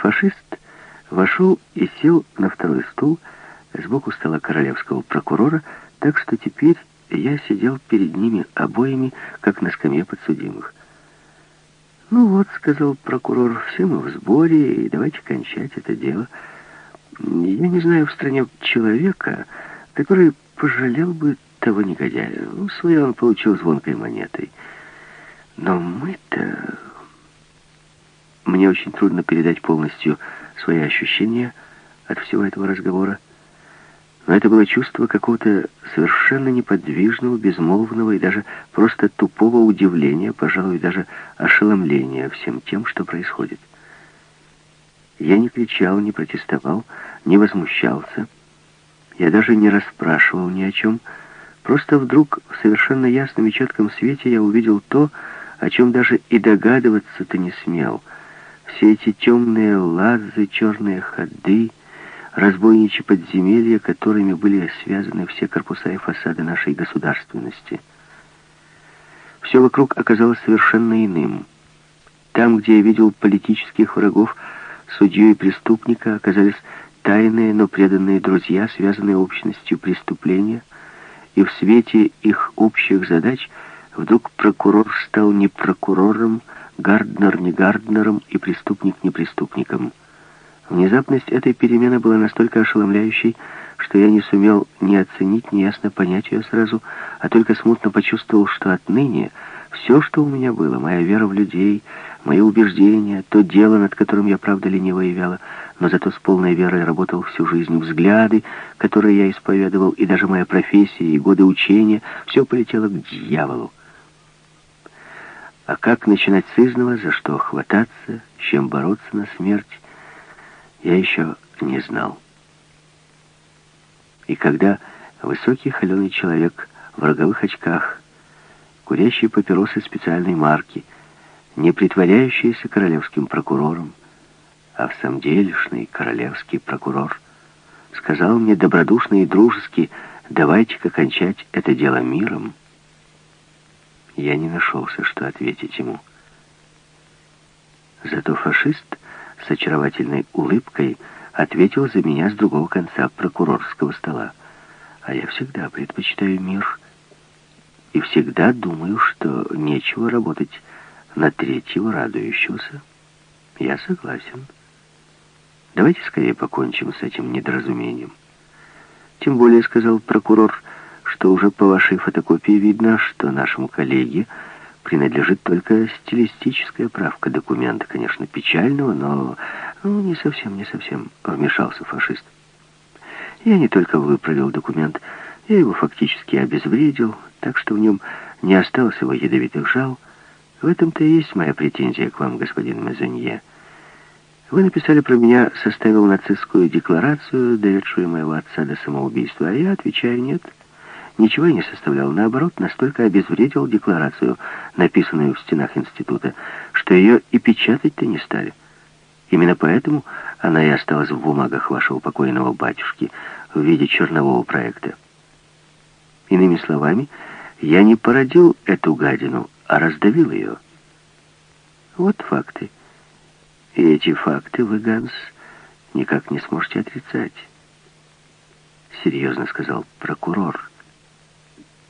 Фашист вошел и сел на второй стул сбоку стола королевского прокурора, так что теперь я сидел перед ними обоими, как на скамье подсудимых. «Ну вот», — сказал прокурор, — «все мы в сборе, и давайте кончать это дело. Я не знаю в стране человека, который пожалел бы того негодяя. Ну, свое он получил звонкой монетой. Но мы-то... Мне очень трудно передать полностью свои ощущения от всего этого разговора. Но это было чувство какого-то совершенно неподвижного, безмолвного и даже просто тупого удивления, пожалуй, даже ошеломления всем тем, что происходит. Я не кричал, не протестовал, не возмущался. Я даже не расспрашивал ни о чем. Просто вдруг в совершенно ясном и четком свете я увидел то, о чем даже и догадываться-то не смел. Все эти темные лазы, черные ходы, разбойничьи подземелья, которыми были связаны все корпуса и фасады нашей государственности. Все вокруг оказалось совершенно иным. Там, где я видел политических врагов, судью и преступника, оказались тайные, но преданные друзья, связанные общностью преступления, и в свете их общих задач вдруг прокурор стал не прокурором, Гарднер не Гарднером и преступник не преступником. Внезапность этой перемены была настолько ошеломляющей, что я не сумел ни оценить, ни ясно понять ее сразу, а только смутно почувствовал, что отныне все, что у меня было, моя вера в людей, мои убеждения, то дело, над которым я, правда, лениво и вяло, но зато с полной верой работал всю жизнь, взгляды, которые я исповедовал, и даже моя профессия и годы учения, все полетело к дьяволу. А как начинать с изного, за что хвататься, чем бороться на смерть, я еще не знал. И когда высокий холеный человек в роговых очках, курящий папиросы специальной марки, не притворяющийся королевским прокурором, а в самом делешный королевский прокурор, сказал мне добродушно и дружески, давайте-ка кончать это дело миром. Я не нашелся, что ответить ему. Зато фашист с очаровательной улыбкой ответил за меня с другого конца прокурорского стола. А я всегда предпочитаю мир и всегда думаю, что нечего работать на третьего радующегося. Я согласен. Давайте скорее покончим с этим недоразумением. Тем более, сказал прокурор, что уже по вашей фотокопии видно, что нашему коллеге принадлежит только стилистическая правка документа, конечно, печального, но ну, не совсем, не совсем вмешался фашист. Я не только выправил документ, я его фактически обезвредил, так что в нем не осталось его ядовитых жал. В этом-то и есть моя претензия к вам, господин Мезонье. Вы написали про меня, составил нацистскую декларацию, доведшую моего отца до самоубийства, а я отвечаю «нет». Ничего я не составлял. Наоборот, настолько обезвредил декларацию, написанную в стенах института, что ее и печатать-то не стали. Именно поэтому она и осталась в бумагах вашего покойного батюшки в виде чернового проекта. Иными словами, я не породил эту гадину, а раздавил ее. Вот факты. И эти факты вы, Ганс, никак не сможете отрицать. Серьезно сказал прокурор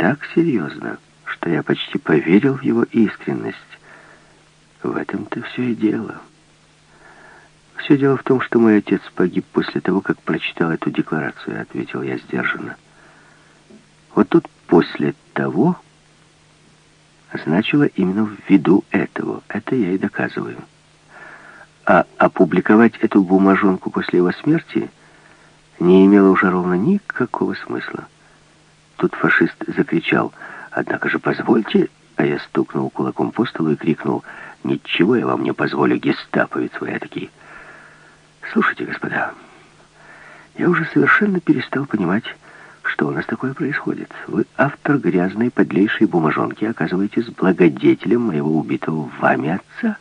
так серьезно, что я почти поверил в его искренность. В этом-то все и дело. Все дело в том, что мой отец погиб после того, как прочитал эту декларацию, ответил я сдержанно. Вот тут после того значило именно в виду этого. Это я и доказываю. А опубликовать эту бумажонку после его смерти не имело уже ровно никакого смысла. Тут фашист закричал «Однако же позвольте!» А я стукнул кулаком по столу и крикнул «Ничего я вам не позволю, гестаповец вы такие!» «Слушайте, господа, я уже совершенно перестал понимать, что у нас такое происходит. Вы автор грязной, подлейшей бумажонки, оказываетесь благодетелем моего убитого вами отца.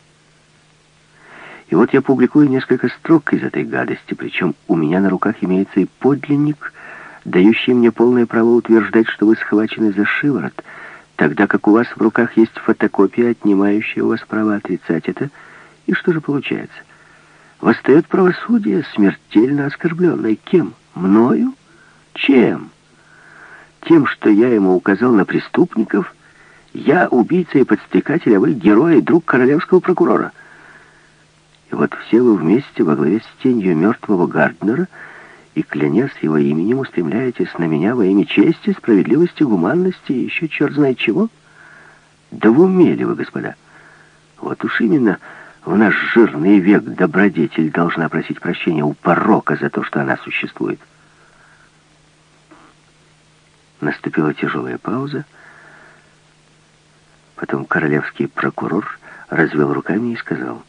И вот я публикую несколько строк из этой гадости, причем у меня на руках имеется и подлинник — дающий мне полное право утверждать, что вы схвачены за шиворот, тогда как у вас в руках есть фотокопия, отнимающая у вас право отрицать это. И что же получается? восстает правосудие, смертельно оскорбленное. Кем? Мною? Чем? Тем, что я ему указал на преступников? Я убийца и подстрекатель, а вы герой и друг королевского прокурора. И вот все вы вместе во главе с тенью мертвого Гарднера и, клянясь его именем, устремляетесь на меня во имя чести, справедливости, гуманности и еще черт знает чего? Да в уме ли вы, господа? Вот уж именно в наш жирный век добродетель должна просить прощения у порока за то, что она существует. Наступила тяжелая пауза. Потом королевский прокурор развел руками и сказал,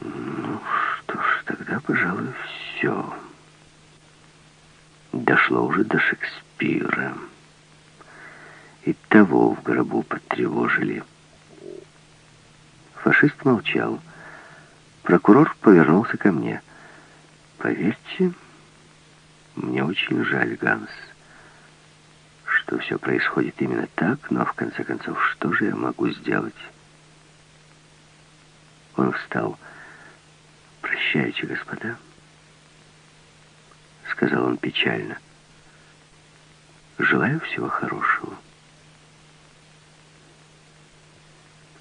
«Ну что ж, тогда, пожалуй, все. Дошло уже до Шекспира. И того в гробу потревожили». Фашист молчал. Прокурор повернулся ко мне. «Поверьте, мне очень жаль, Ганс, что все происходит именно так, но в конце концов, что же я могу сделать?» Он встал. «Прощайте, господа», — сказал он печально. «Желаю всего хорошего».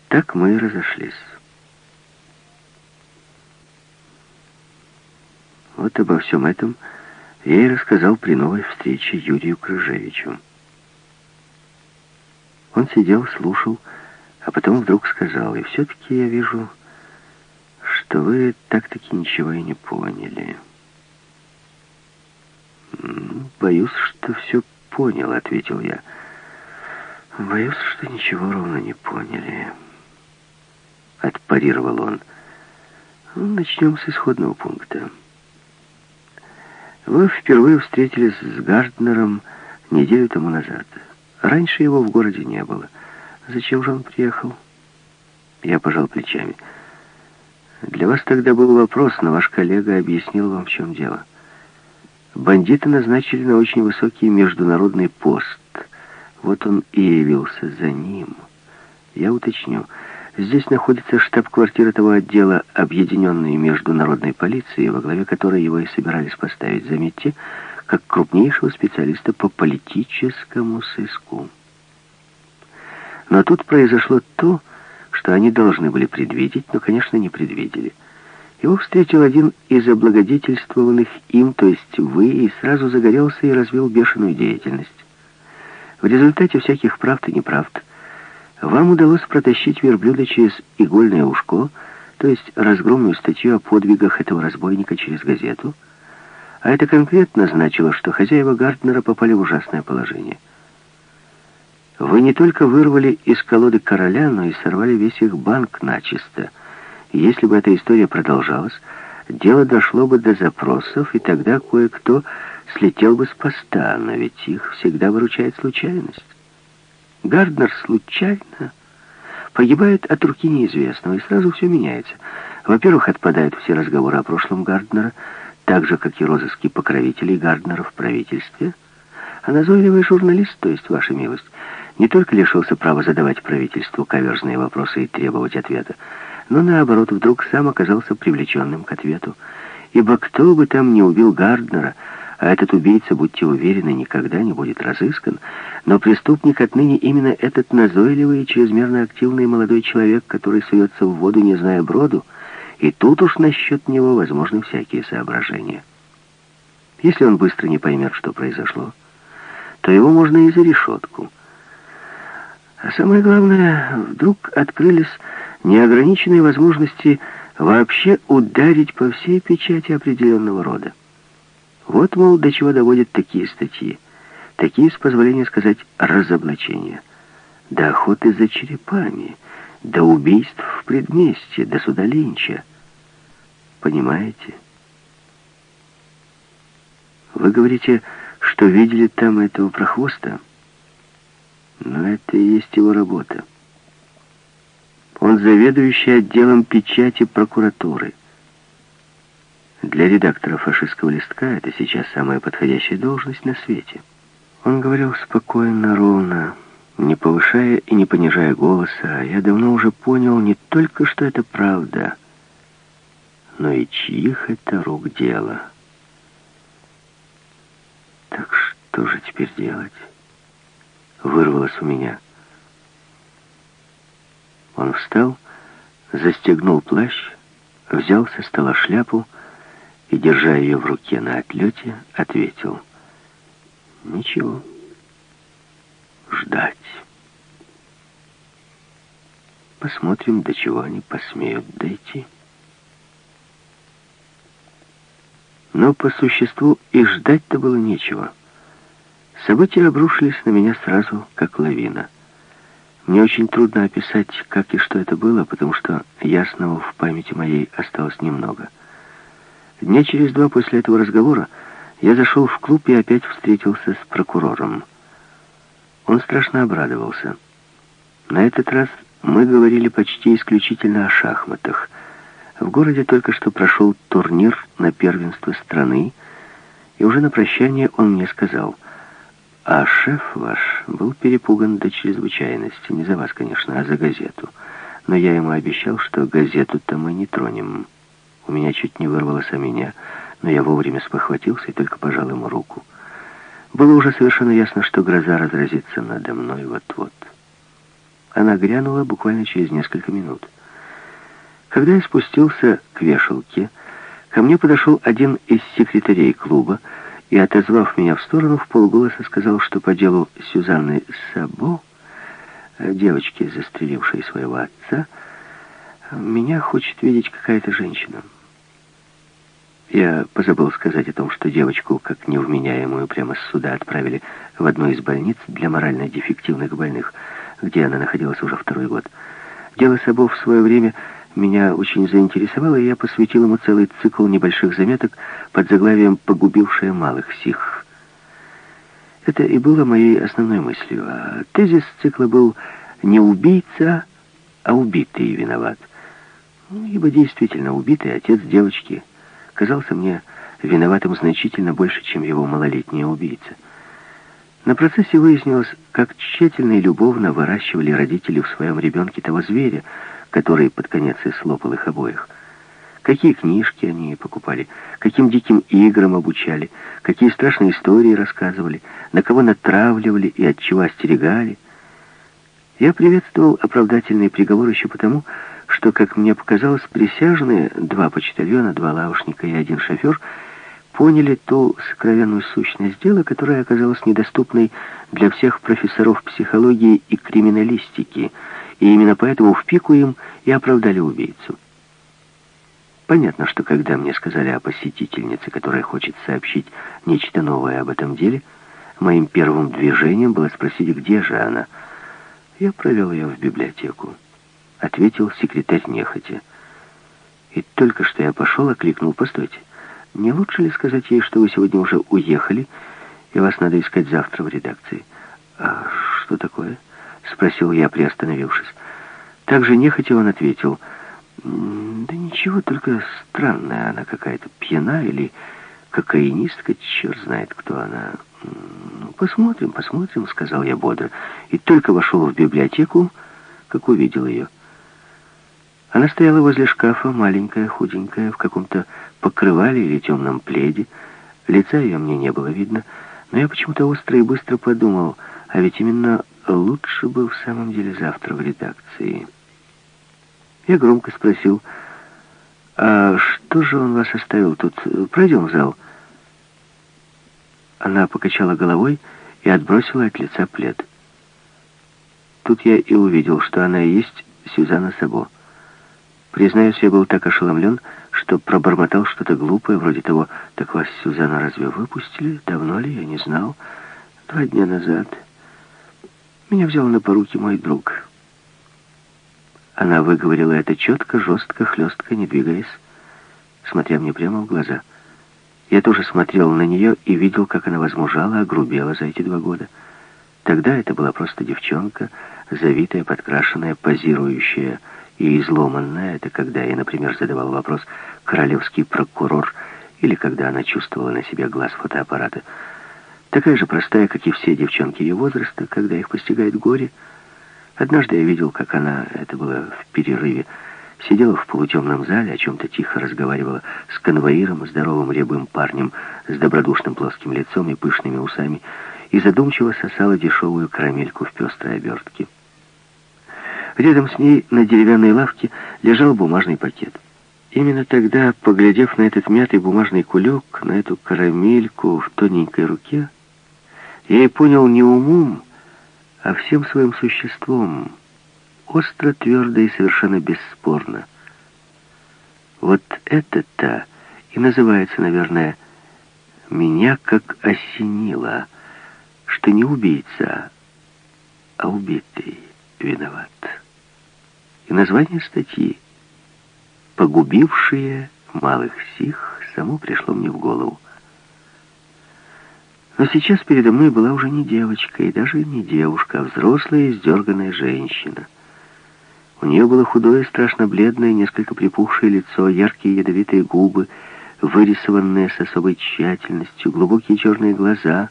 Так мы и разошлись. Вот обо всем этом я и рассказал при новой встрече Юрию Крыжевичу. Он сидел, слушал, а потом вдруг сказал, и все-таки я вижу, что вы так-таки ничего и не поняли. «Боюсь, что все понял», — ответил я. «Боюсь, что ничего ровно не поняли». — отпарировал он. Ну, начнем с исходного пункта. Вы впервые встретились с Гарднером неделю тому назад. Раньше его в городе не было. Зачем же он приехал? Я пожал плечами. Для вас тогда был вопрос, но ваш коллега объяснил вам, в чем дело. Бандиты назначили на очень высокий международный пост. Вот он и явился за ним. Я уточню. Здесь находится штаб-квартира того отдела объединенной международной полиции, во главе которой его и собирались поставить, заметьте, как крупнейшего специалиста по политическому сыску. Но тут произошло то, что они должны были предвидеть, но, конечно, не предвидели. Его встретил один из облагодетельствованных им, то есть вы, и сразу загорелся и развил бешеную деятельность. В результате всяких правд и неправд вам удалось протащить верблюда через игольное ушко, то есть разгромную статью о подвигах этого разбойника через газету, а это конкретно значило, что хозяева Гарднера попали в ужасное положение. Вы не только вырвали из колоды короля, но и сорвали весь их банк начисто. Если бы эта история продолжалась, дело дошло бы до запросов, и тогда кое-кто слетел бы с поста, но ведь их всегда выручает случайность. Гарднер случайно погибает от руки неизвестного, и сразу все меняется. Во-первых, отпадают все разговоры о прошлом Гарднера, так же, как и розыски покровителей Гарднера в правительстве. А назойливый журналист, то есть ваша милость, не только лишился права задавать правительству каверзные вопросы и требовать ответа, но наоборот вдруг сам оказался привлеченным к ответу. Ибо кто бы там ни убил Гарднера, а этот убийца, будьте уверены, никогда не будет разыскан, но преступник отныне именно этот назойливый и чрезмерно активный молодой человек, который суется в воду, не зная броду, и тут уж насчет него возможны всякие соображения. Если он быстро не поймет, что произошло, то его можно и за решетку. А самое главное, вдруг открылись неограниченные возможности вообще ударить по всей печати определенного рода. Вот, мол, до чего доводят такие статьи. Такие, с позволения сказать, разоблачения. До охоты за черепами, до убийств в предместье, до суда Линча. Понимаете? Вы говорите, что видели там этого прохвоста? Но это и есть его работа. Он заведующий отделом печати прокуратуры. Для редактора фашистского листка это сейчас самая подходящая должность на свете. Он говорил спокойно, ровно, не повышая и не понижая голоса. Я давно уже понял не только, что это правда, но и чьих это рук дело. Так что же теперь делать? Вырвалось у меня. Он встал, застегнул плащ, взял со стола шляпу и, держа ее в руке на отлете, ответил. «Ничего. Ждать. Посмотрим, до чего они посмеют дойти». Но по существу и ждать-то было нечего. События обрушились на меня сразу, как лавина. Мне очень трудно описать, как и что это было, потому что ясного в памяти моей осталось немного. Дня через два после этого разговора я зашел в клуб и опять встретился с прокурором. Он страшно обрадовался. На этот раз мы говорили почти исключительно о шахматах. В городе только что прошел турнир на первенство страны, и уже на прощание он мне сказал, «А шеф ваш был перепуган до чрезвычайности, не за вас, конечно, а за газету. Но я ему обещал, что газету-то мы не тронем». У меня чуть не вырвалось о меня, но я вовремя спохватился и только пожал ему руку. Было уже совершенно ясно, что гроза разразится надо мной вот-вот. Она грянула буквально через несколько минут. Когда я спустился к вешалке, ко мне подошел один из секретарей клуба и, отозвав меня в сторону, в полголоса сказал, что по делу Сюзанны Сабо, девочки, застрелившей своего отца, меня хочет видеть какая-то женщина. Я позабыл сказать о том, что девочку, как невменяемую, прямо с суда отправили в одну из больниц для морально дефективных больных, где она находилась уже второй год. Дело Собов в свое время меня очень заинтересовало, и я посвятил ему целый цикл небольших заметок под заглавием «Погубившая малых сих». Это и было моей основной мыслью. А тезис цикла был «Не убийца, а убитый виноват». Ну, ибо действительно убитый отец девочки – казался мне виноватым значительно больше, чем его малолетняя убийца. На процессе выяснилось, как тщательно и любовно выращивали родители в своем ребенке того зверя, который под конец и слопал их обоих. Какие книжки они покупали, каким диким играм обучали, какие страшные истории рассказывали, на кого натравливали и от чего остерегали. Я приветствовал оправдательный приговор еще потому, что, как мне показалось, присяжные, два почтальона, два лавушника и один шофер, поняли ту сокровенную сущность дела, которая оказалась недоступной для всех профессоров психологии и криминалистики, и именно поэтому в пику им и оправдали убийцу. Понятно, что когда мне сказали о посетительнице, которая хочет сообщить нечто новое об этом деле, моим первым движением было спросить, где же она. Я провел ее в библиотеку ответил секретарь нехотя. И только что я пошел, окликнул, постойте. Не лучше ли сказать ей, что вы сегодня уже уехали, и вас надо искать завтра в редакции? А что такое? Спросил я, приостановившись. Также нехотя он ответил. Да ничего, только странная она какая-то, пьяна или кокаинистка, черт знает, кто она. Ну, посмотрим, посмотрим, сказал я бодро. И только вошел в библиотеку, как увидел ее. Она стояла возле шкафа, маленькая, худенькая, в каком-то покрывале или темном пледе. Лица ее мне не было видно, но я почему-то остро и быстро подумал, а ведь именно лучше бы в самом деле завтра в редакции. Я громко спросил, «А что же он вас оставил тут? Пройдем в зал». Она покачала головой и отбросила от лица плед. Тут я и увидел, что она и есть Сюзанна Сабо. Признаюсь, я был так ошеломлен, что пробормотал что-то глупое, вроде того, «Так вас, Сюзанна, разве выпустили? Давно ли? Я не знал. Два дня назад. Меня взял на поруки мой друг». Она выговорила это четко, жестко, хлестко, не двигаясь, смотря мне прямо в глаза. Я тоже смотрел на нее и видел, как она возмужала, огрубела за эти два года. Тогда это была просто девчонка, завитая, подкрашенная, позирующая, и изломанная, это когда я, например, задавал вопрос «королевский прокурор» или когда она чувствовала на себе глаз фотоаппарата. Такая же простая, как и все девчонки ее возраста, когда их постигает горе. Однажды я видел, как она, это было в перерыве, сидела в полутемном зале, о чем-то тихо разговаривала с конвоиром, здоровым рябым парнем с добродушным плоским лицом и пышными усами, и задумчиво сосала дешевую карамельку в пестрой обертке. Рядом с ней на деревянной лавке лежал бумажный пакет. Именно тогда, поглядев на этот мятый бумажный кулек, на эту карамельку в тоненькой руке, я и понял не умом, а всем своим существом, остро, твердо и совершенно бесспорно. Вот это-то и называется, наверное, «меня как осенило», что не убийца, а убитый виноват. И название статьи «Погубившие малых сих» само пришло мне в голову. Но сейчас передо мной была уже не девочка и даже не девушка, а взрослая издерганная женщина. У нее было худое, страшно бледное, несколько припухшее лицо, яркие ядовитые губы, вырисованные с особой тщательностью, глубокие черные глаза,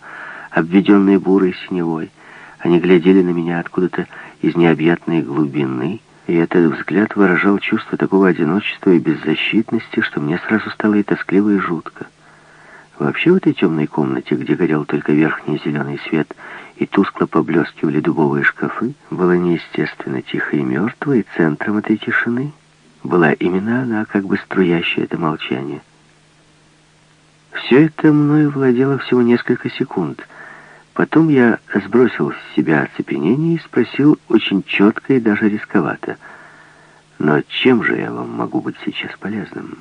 обведенные бурой синевой. Они глядели на меня откуда-то из необъятной глубины, и этот взгляд выражал чувство такого одиночества и беззащитности, что мне сразу стало и тоскливо, и жутко. Вообще в этой темной комнате, где горел только верхний зеленый свет и тускло поблескивали дубовые шкафы, было неестественно тихо и мертво, и центром этой тишины была именно она, как бы струящая это молчание. Все это мною владело всего несколько секунд. Потом я сбросил с себя оцепенение и спросил очень четко и даже рисковато. «Но чем же я вам могу быть сейчас полезным?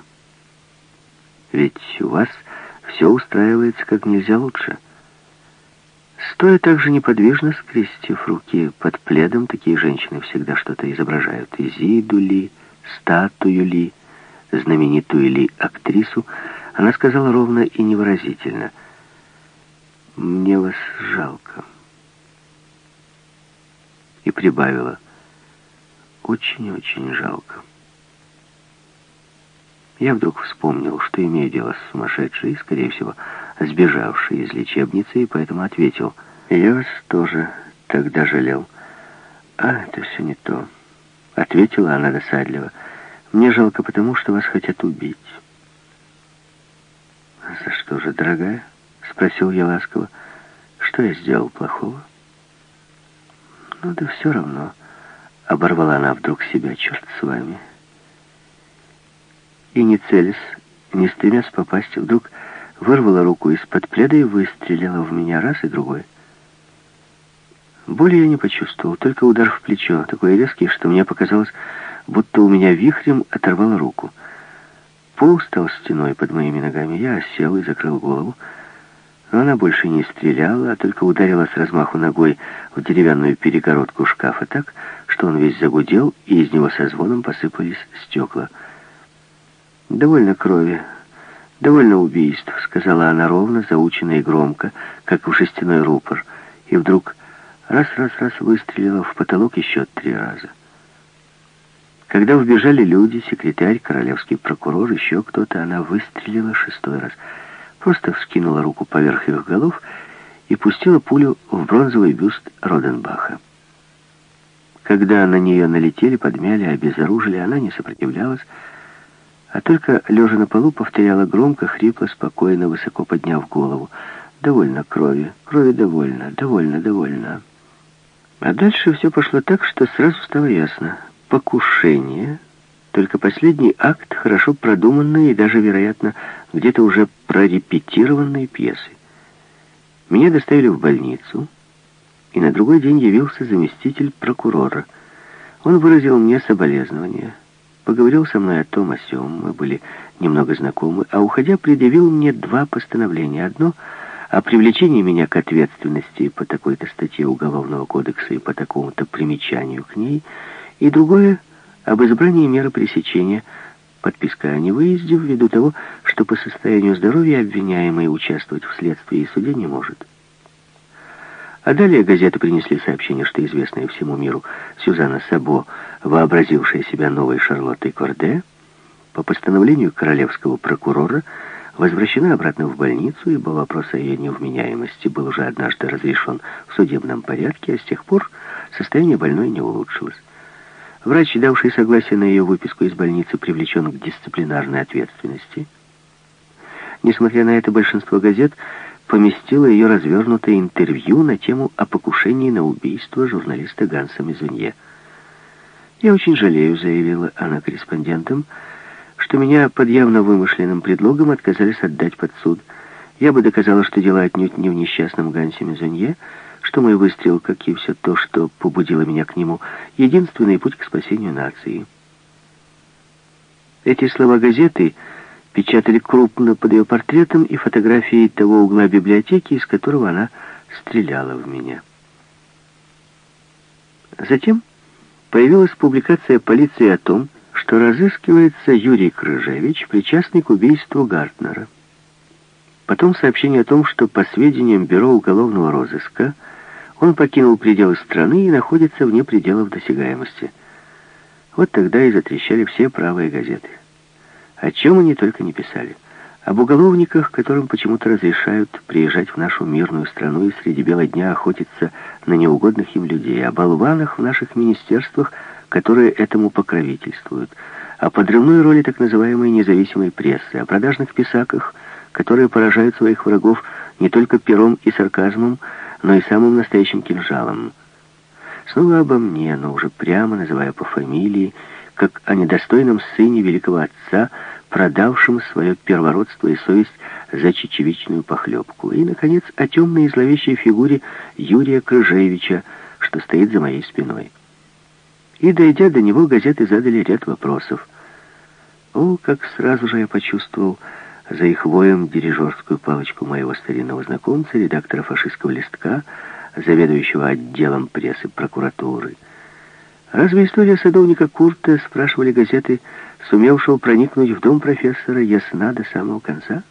Ведь у вас все устраивается как нельзя лучше. Стоя также неподвижно, скрестив руки под пледом, такие женщины всегда что-то изображают. Изиду ли, статую ли, знаменитую ли актрису, она сказала ровно и невыразительно. «Мне вас жалко». И прибавила. «Очень-очень жалко». Я вдруг вспомнил, что имею дело с сумасшедшей, скорее всего, сбежавшей из лечебницы, и поэтому ответил. Я вас тоже тогда жалел. А, это все не то. Ответила она досадливо. Мне жалко потому, что вас хотят убить. За что же, дорогая? Спросил я ласково. Что я сделал плохого? Ну да все равно. Оборвала она вдруг себя, черт с вами и не целясь, не стремясь попасть, вдруг вырвала руку из-под пледа и выстрелила в меня раз и другой. Боли я не почувствовал, только удар в плечо, такой резкий, что мне показалось, будто у меня вихрем оторвало руку. Пол стал стеной под моими ногами, я осел и закрыл голову, но она больше не стреляла, а только ударила с размаху ногой в деревянную перегородку шкафа так, что он весь загудел, и из него со звоном посыпались стекла — «Довольно крови, довольно убийств», — сказала она ровно, заученно и громко, как в шестяной рупор, и вдруг раз-раз-раз выстрелила в потолок еще три раза. Когда вбежали люди, секретарь, королевский прокурор, еще кто-то, она выстрелила шестой раз. Просто вскинула руку поверх их голов и пустила пулю в бронзовый бюст Роденбаха. Когда на нее налетели, подмяли, обезоружили, она не сопротивлялась, а только, лежа на полу, повторяла громко, хрипло, спокойно, высоко подняв голову. «Довольно крови, крови довольно, довольно, довольно». А дальше все пошло так, что сразу стало ясно. Покушение, только последний акт хорошо продуманной и даже, вероятно, где-то уже прорепетированной пьесы. Меня доставили в больницу, и на другой день явился заместитель прокурора. Он выразил мне соболезнования поговорил со мной о том, о сём, мы были немного знакомы, а уходя предъявил мне два постановления. Одно о привлечении меня к ответственности по такой-то статье Уголовного кодекса и по такому-то примечанию к ней, и другое об избрании меры пресечения, подписка о невыезде ввиду того, что по состоянию здоровья обвиняемый участвовать в следствии и суде не может. А далее газеты принесли сообщение, что известная всему миру Сюзанна Сабо, вообразившая себя новой Шарлоттой Корде, по постановлению королевского прокурора возвращена обратно в больницу, ибо вопрос о ее невменяемости был уже однажды разрешен в судебном порядке, а с тех пор состояние больной не улучшилось. Врач, давший согласие на ее выписку из больницы, привлечен к дисциплинарной ответственности. Несмотря на это, большинство газет поместило ее развернутое интервью на тему о покушении на убийство журналиста Ганса Мизунье. «Я очень жалею», — заявила она корреспондентам, «что меня под явно вымышленным предлогом отказались отдать под суд. Я бы доказала, что дело отнюдь не в несчастном Гансе Мизунье, что мой выстрел, как и все то, что побудило меня к нему, единственный путь к спасению нации». Эти слова газеты печатали крупно под ее портретом и фотографией того угла библиотеки, из которого она стреляла в меня. Затем появилась публикация полиции о том, что разыскивается Юрий Крыжевич, причастный к убийству Гартнера. Потом сообщение о том, что по сведениям Бюро уголовного розыска он покинул пределы страны и находится вне пределов досягаемости. Вот тогда и затрещали все правые газеты. О чем они только не писали. Об уголовниках, которым почему-то разрешают приезжать в нашу мирную страну и среди бела дня охотиться на неугодных им людей. О болванах в наших министерствах, которые этому покровительствуют. О подрывной роли так называемой независимой прессы. О продажных писаках, которые поражают своих врагов не только пером и сарказмом, но и самым настоящим кинжалом. Снова обо мне, но уже прямо называя по фамилии, как о недостойном сыне великого отца, продавшем свое первородство и совесть за чечевичную похлебку. И, наконец, о темной и зловещей фигуре Юрия Крыжевича, что стоит за моей спиной. И, дойдя до него, газеты задали ряд вопросов. О, как сразу же я почувствовал за их воем дирижерскую палочку моего старинного знакомца, редактора фашистского листка, заведующего отделом прессы прокуратуры. Разве история садовника Курта, спрашивали газеты, сумевшего проникнуть в дом профессора, ясна до самого конца?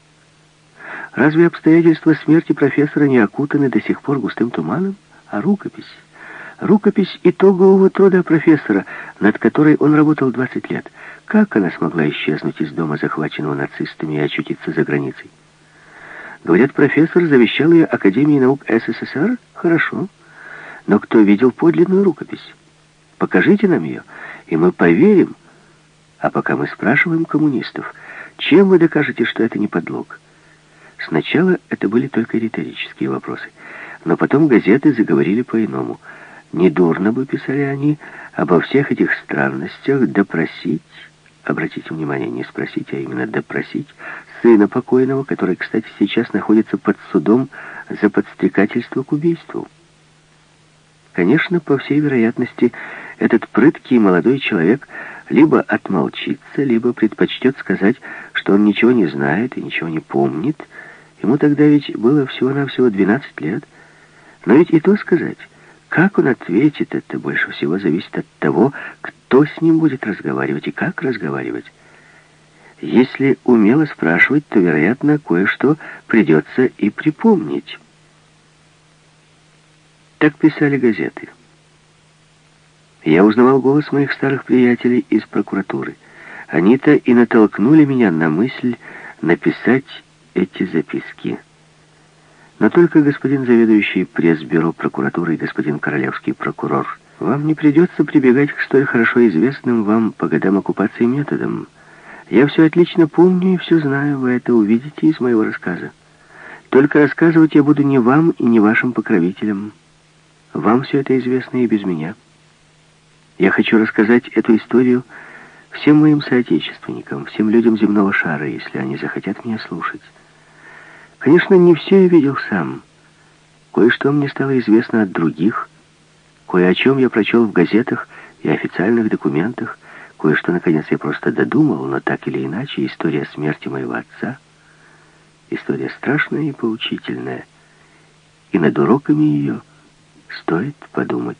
Разве обстоятельства смерти профессора не окутаны до сих пор густым туманом? А рукопись? Рукопись итогового труда профессора, над которой он работал 20 лет. Как она смогла исчезнуть из дома, захваченного нацистами, и очутиться за границей? Говорят, профессор завещал ее Академии наук СССР? Хорошо. Но кто видел подлинную рукопись? Покажите нам ее, и мы поверим. А пока мы спрашиваем коммунистов, чем вы докажете, что это не подлог? Сначала это были только риторические вопросы, но потом газеты заговорили по-иному. Недурно бы, писали они, обо всех этих странностях допросить, обратите внимание, не спросить, а именно допросить, сына покойного, который, кстати, сейчас находится под судом за подстрекательство к убийству. Конечно, по всей вероятности, этот прыткий молодой человек либо отмолчится, либо предпочтет сказать, что он ничего не знает и ничего не помнит. Ему тогда ведь было всего-навсего 12 лет. Но ведь и то сказать, как он ответит, это больше всего зависит от того, кто с ним будет разговаривать и как разговаривать. Если умело спрашивать, то, вероятно, кое-что придется и припомнить. Так писали газеты. Я узнавал голос моих старых приятелей из прокуратуры. Они-то и натолкнули меня на мысль написать эти записки. Но только господин заведующий пресс-бюро прокуратуры и господин королевский прокурор, вам не придется прибегать к столь хорошо известным вам по годам оккупации методам. Я все отлично помню и все знаю, вы это увидите из моего рассказа. Только рассказывать я буду не вам и не вашим покровителям. Вам все это известно и без меня. Я хочу рассказать эту историю всем моим соотечественникам, всем людям земного шара, если они захотят меня слушать. Конечно, не все я видел сам. Кое-что мне стало известно от других, кое о чем я прочел в газетах и официальных документах, кое-что, наконец, я просто додумал, но так или иначе, история смерти моего отца, история страшная и поучительная, и над уроками ее стоит подумать.